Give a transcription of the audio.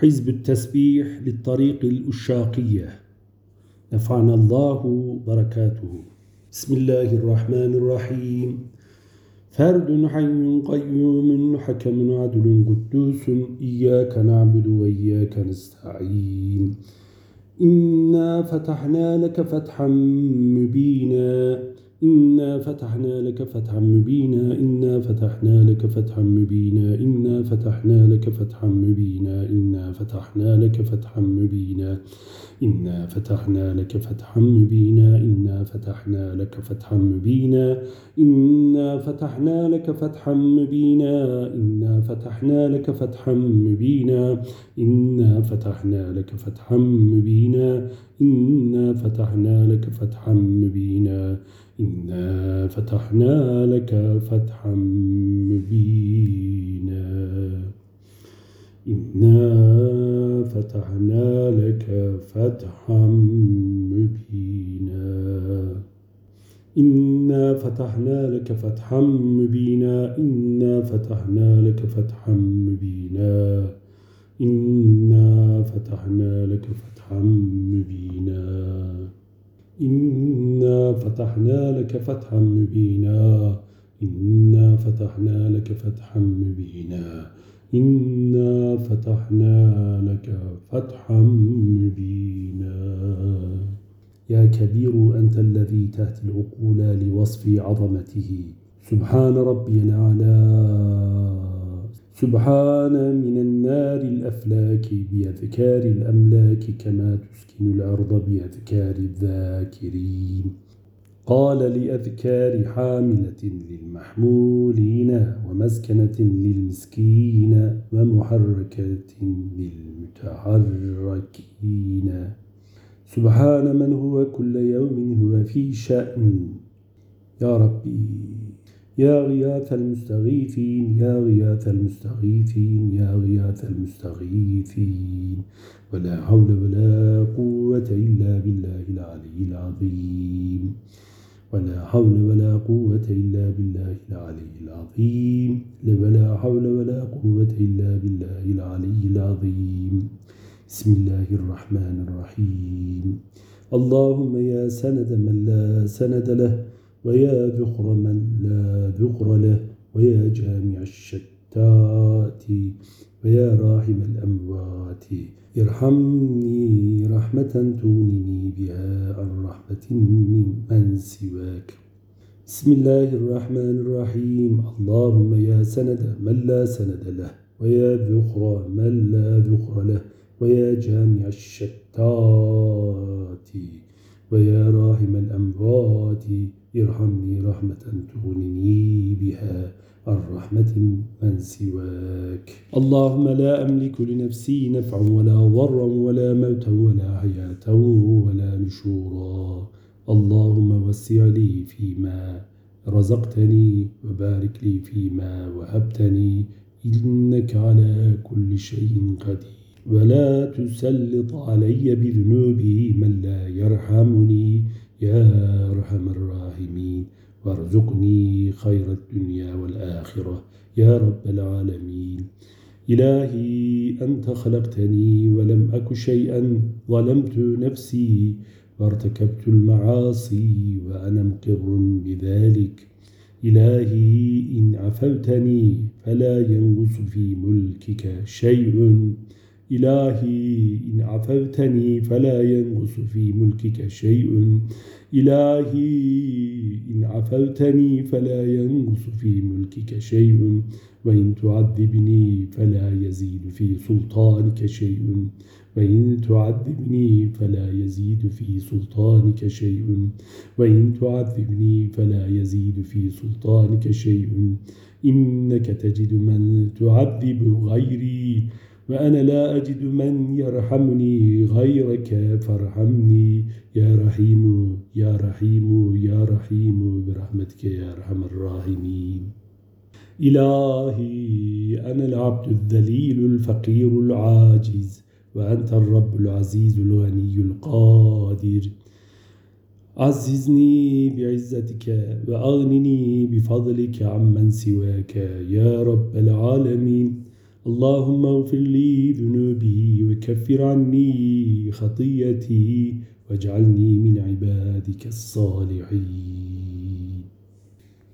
حزب التسبيح للطريق الأشاقية. نفعنا الله بركاته. بسم الله الرحمن الرحيم. فرد حي قيوم حكم عدل قدوس. إياك نعبد وإياك نستعين. إنا فتحنا لك فتحا مبينا. إنا فتحنا لك فتحا مبينا إنا فتحنا لك فتحا مبينا إنا فتحنا لك فتحا مبينا إنا فتحنا لك فتحا مبينا إنا فتحنا لك فتحا مبينا إنا فتحنا لك فتحا مبينا إنا فتحنا لك فتحا مبينا إنا فتحنا لك فتحا مبينا إنا فتحنا لك فتحا مبينا إنا فتحنا لك فتحا مبينا إنا فتحنا لك فتحا مبينا. إنا فتحنا لك فتحا مبينا. إنا فتحنا لك فتحا مبينا. إنا فتحنا لك فتحا مبينا. إنا فتحنا لك فتحا مبينا. إنا فتحنا لك فتحا مبينا. إنا فتحنا لك فتحا مبينا. إنا فتحنا لك فتحا مبينا. يا كبير أنت الذي تأتي العقول لوصف عظمته. سبحان ربي الأعلى سبحان من النار الأفلاك بأذكار الأملاك كما تسكن الأرض بأذكار الذاكرين. قال لأذكار حاملة للمحمولين ومسكنة للمسكين ومحركة للمتحركين. سبحان من هو كل يوم هو في شأن. يا ربي. يا غياث المستغيثين يا غياث المستغيثين يا غياث المستغيثين. ولا حول ولا قوة إلا بالله العلي العظيم. ولا حول ولا قوة إلا بالله العلي العظيم. ولا حول ولا قوة إلا بالله العلي العظيم. بسم الله الرحمن الرحيم. اللهم يا سند من لا سند له ويا ذخر من لا ذخر له ويا جامع الشتات ويا راحم الأموات. ارحمني رحمة تونني بها عن رحمة من من سواك. بسم الله الرحمن الرحيم. اللهم يا سند من لا سند له ويا ذخر من لا ذخر له ويا جامع الشتات ويا راحم الأموات. ارحمني رحمة تغنني بها الرحمة من سواك. اللهم لا أملك لنفسي نفعا ولا ضرا ولا موتا ولا حياة ولا نشورا. اللهم وسع لي فيما رزقتني وبارك لي فيما وهبتني. إنك على كل شيء قدير. ولا تسلط علي بذنوبي من لا يرحمني. يا أرحم الراحمين وارزقني خير الدنيا والآخرة يا رب العالمين. إلهي أنت خلقتني ولم أك شيئا ظلمت نفسي وارتكبت المعاصي وأنا مقر بذلك. إلهي إن عفوتني فلا ينقص في ملكك شيء. إلهي إن عفوتني فلا ينقص في ملكك شيء. إلهي إن عفوتني فلا ينقص في ملكك شيء. وإن تعذبني فلا يزيد في سلطانك شيء. وإن تعذبني فلا يزيد في سلطانك شيء. وإن تعذبني فلا يزيد في سلطانك شيء. إنك تجد من تعذب غيري وأنا لا أجد من يرحمني غيرك فارحمني يا رحيم يا رحيم يا رحيم برحمتك يا أرحم الراحمين. إلهي أنا العبد الذليل الفقير العاجز وأنت الرب العزيز الغني القادر. عززني بعزتك وأغنني بفضلك عمن سواك يا رب العالمين. اللهم اغفر لي ذنوبي وكفر عني خطيتي واجعلني من عبادك الصالحين.